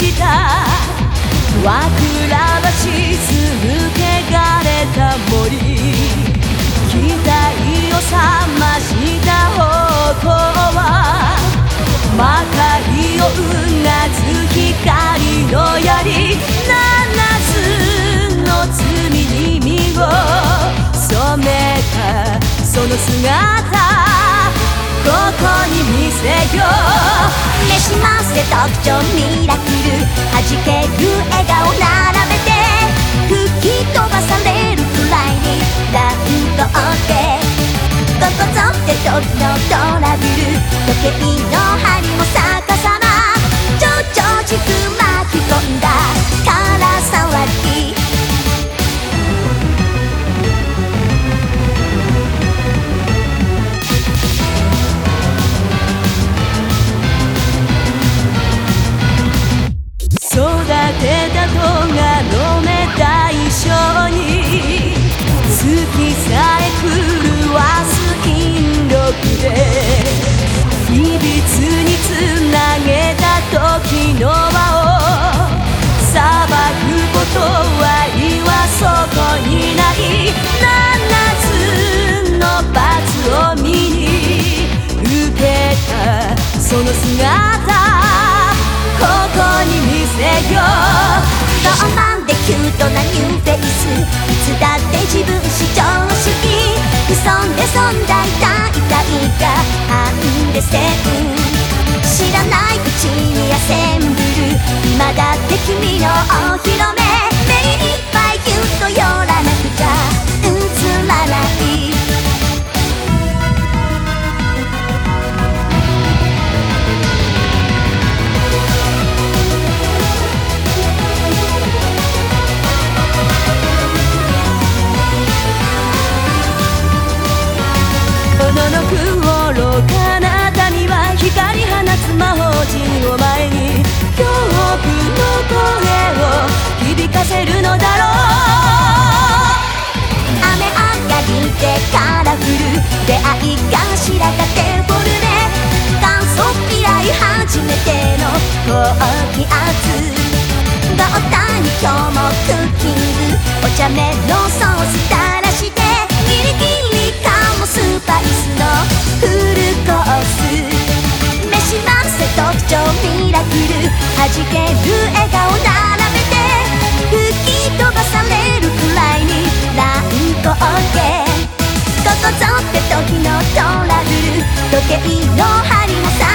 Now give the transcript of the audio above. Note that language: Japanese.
わくらばしすぐ汚れた森期待を覚ました方向は魔界をうなず光の槍七つの罪に身を染めたその姿に見せよう。召しませ特徴ミラクル。弾ける笑顔並べて吹き飛ばされるくらいにランドってここぞって時のトラブル。時計の針も咲くその姿ここに見せよう。ロマンでキュートなニューフェイス。いつだって自分主張式潜んで存在大体がハンデ線知らないうちにアセンブル。今だって君のお披露目。魔法弾ける笑顔並べて吹き飛ばされるくらいに乱高下ここぞって時のトラブル。時計の針の先